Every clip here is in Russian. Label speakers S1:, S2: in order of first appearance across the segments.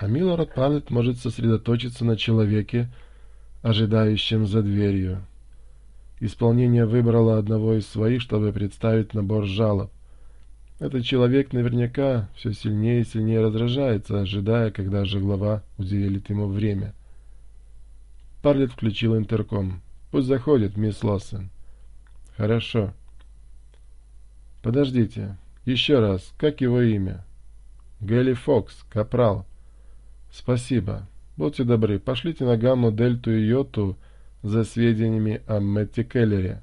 S1: а милорд Палет может сосредоточиться на человеке, ожидающем за дверью. Исполнение выбрало одного из своих, чтобы представить набор жалоб. Этот человек наверняка все сильнее и сильнее раздражается, ожидая, когда же глава уделит ему время. Парлет включил интерком. «Пусть заходит, мисс Лоссен». «Хорошо». «Подождите. Еще раз. Как его имя?» «Гэлли Фокс, капрал». Спасибо. Будьте добры, пошлите на гамму Дельту и Йоту за сведениями о Мэтте Келлере.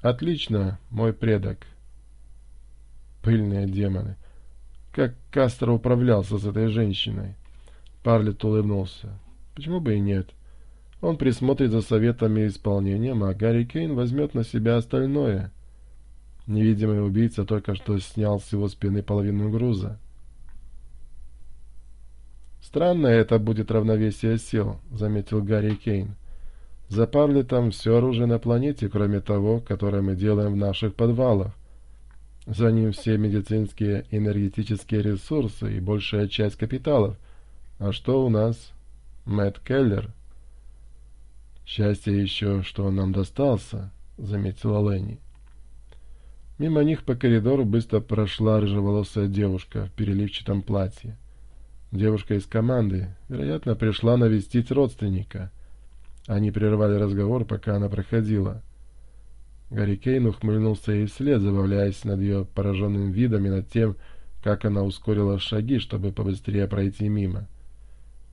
S1: Отлично, мой предок. Пыльные демоны. Как Кастер управлялся с этой женщиной? Парлет улыбнулся. Почему бы и нет? Он присмотрит за советами и исполнением, а Гарри Кейн возьмет на себя остальное. Невидимый убийца только что снял с его спины половину груза. «Странное это будет равновесие сил», — заметил Гарри Кейн. «Запарли там все оружие на планете, кроме того, которое мы делаем в наших подвалах. За ним все медицинские энергетические ресурсы и большая часть капиталов. А что у нас? Мэтт Келлер». «Счастье еще, что он нам достался», — заметила Ленни. Мимо них по коридору быстро прошла рыжеволосая девушка в переливчатом платье. Девушка из команды, вероятно, пришла навестить родственника. Они прервали разговор, пока она проходила. Гарри Кейн ухмыльнулся ей вслед, забавляясь над ее пораженным видом и над тем, как она ускорила шаги, чтобы побыстрее пройти мимо.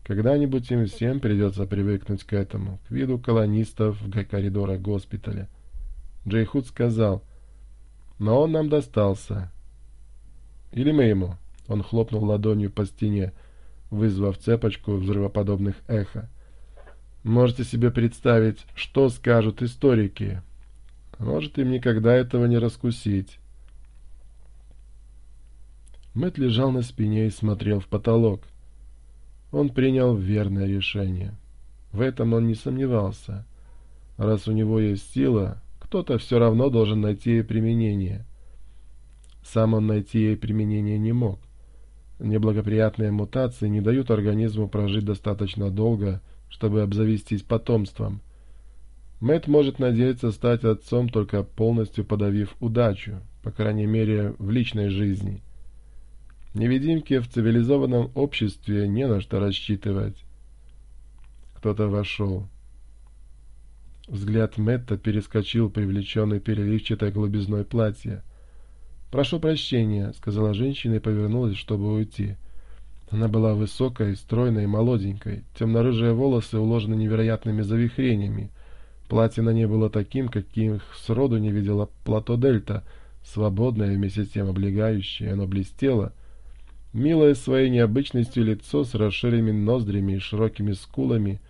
S1: Когда-нибудь им всем придется привыкнуть к этому, к виду колонистов в коридорах госпиталя. Джей Худ сказал, «Но он нам достался». «Или мы ему?» Он хлопнул ладонью по стене вызвав цепочку взрывоподобных эхо. Можете себе представить, что скажут историки. Может им никогда этого не раскусить. Мэт лежал на спине и смотрел в потолок. Он принял верное решение. В этом он не сомневался. Раз у него есть сила, кто-то все равно должен найти ей применение. Сам он найти ей применение не мог неблагоприятные мутации не дают организму прожить достаточно долго, чтобы обзавестись потомством. Мэтт может надеяться стать отцом, только полностью подавив удачу, по крайней мере, в личной жизни. Невидимке в цивилизованном обществе не на что рассчитывать. Кто-то вошел. Взгляд Мэтта перескочил, привлеченный переливчатой глубизной платья. «Прошу прощения», — сказала женщина и повернулась, чтобы уйти. Она была высокой, стройной, и молоденькой. Темно-рыжие волосы уложены невероятными завихрениями. Платье на ней было таким, каким их сроду не видела плато Дельта. Свободное, вместе с тем облегающее, оно блестело. Милое своей необычностью лицо с расширенными ноздрями и широкими скулами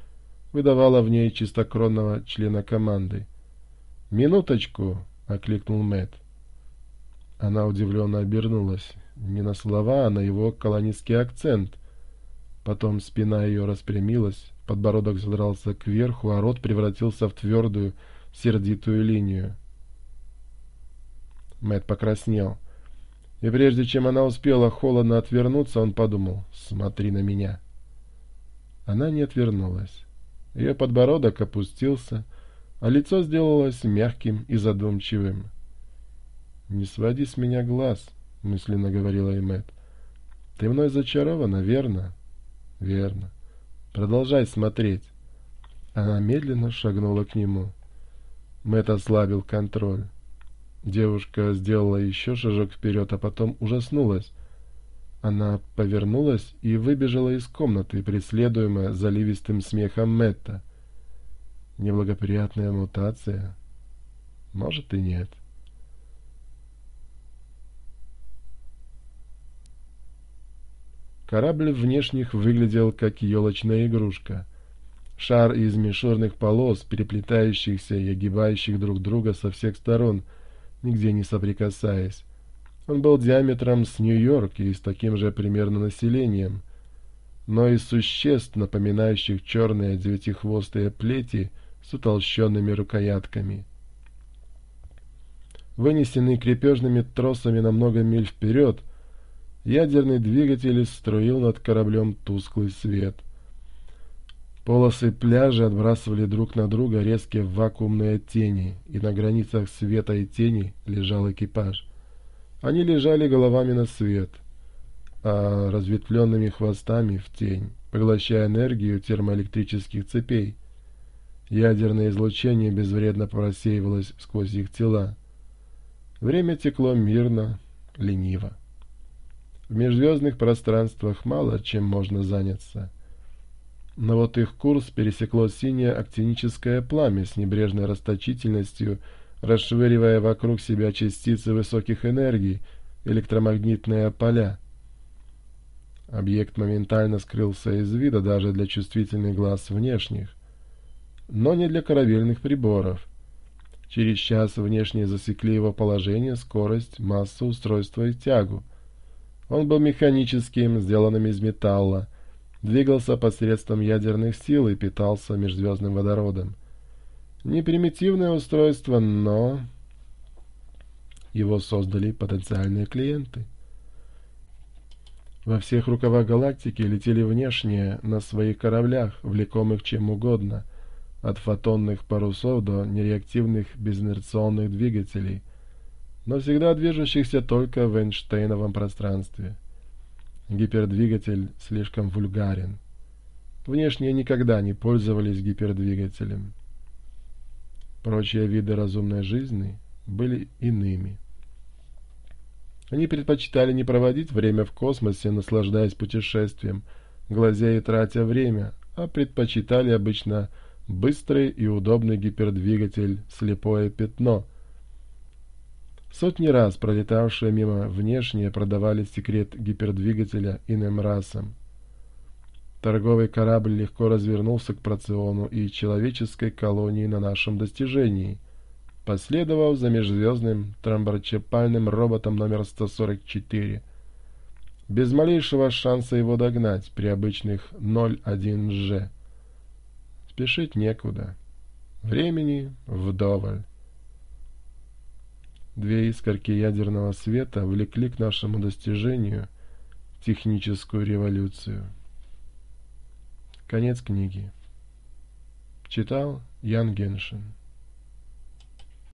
S1: выдавало в ней чистокронного члена команды. «Минуточку!» — окликнул Мэтт. Она удивленно обернулась. Не на слова, а на его колонистский акцент. Потом спина ее распрямилась, подбородок задрался кверху, а рот превратился в твердую, сердитую линию. Мэт покраснел. И прежде чем она успела холодно отвернуться, он подумал «Смотри на меня». Она не отвернулась. Ее подбородок опустился, а лицо сделалось мягким и задумчивым. «Не своди с меня глаз», — мысленно говорила Эммет. «Ты мной зачарована, верно?» «Верно. Продолжай смотреть». Она медленно шагнула к нему. Мэтт ослабил контроль. Девушка сделала еще шажок вперед, а потом ужаснулась. Она повернулась и выбежала из комнаты, преследуемая заливистым смехом Мэтта. Неблагоприятная мутация? Может и нет. — Корабль внешних выглядел как елочная игрушка. Шар из мишурных полос, переплетающихся и огибающих друг друга со всех сторон, нигде не соприкасаясь. Он был диаметром с Нью-Йорк и с таким же примерно населением. Но из существ, напоминающих черные девятихвостые плети с утолщенными рукоятками. Вынесенный крепежными тросами на много миль вперед — ядерный двигатель струил над кораблем тусклый свет. Полосы пляжа отбрасывали друг на друга резкие вакуумные тени, и на границах света и тени лежал экипаж. Они лежали головами на свет, а разветвленными хвостами в тень, поглощая энергию термоэлектрических цепей. Ядерное излучение безвредно просеивалось сквозь их тела. Время текло мирно, лениво. В межзвездных пространствах мало чем можно заняться. Но вот их курс пересекло синее актиническое пламя с небрежной расточительностью, расшвыривая вокруг себя частицы высоких энергий, электромагнитные поля. Объект моментально скрылся из вида даже для чувствительных глаз внешних, но не для корабельных приборов. Через час внешние засекли его положение, скорость, массу, устройства и тягу. Он был механическим, сделанным из металла, двигался посредством ядерных сил и питался межзвездным водородом. Не примитивное устройство, но... Его создали потенциальные клиенты. Во всех рукавах галактики летели внешние на своих кораблях, влекомых чем угодно, от фотонных парусов до нереактивных безинерционных двигателей — но всегда движущихся только в Эйнштейновом пространстве. Гипердвигатель слишком вульгарен. Внешне никогда не пользовались гипердвигателем. Прочие виды разумной жизни были иными. Они предпочитали не проводить время в космосе, наслаждаясь путешествием, глазея и тратя время, а предпочитали обычно быстрый и удобный гипердвигатель «слепое пятно», Сотни раз пролетавшие мимо внешние продавали секрет гипердвигателя иным расам. Торговый корабль легко развернулся к проциону и человеческой колонии на нашем достижении, последовав за межзвездным трамборчепальным роботом номер 144. Без малейшего шанса его догнать при обычных 0,1G. Спешить некуда. Времени вдоволь. Две искорки ядерного света влекли к нашему достижению техническую революцию. Конец книги. Читал Ян Геншин.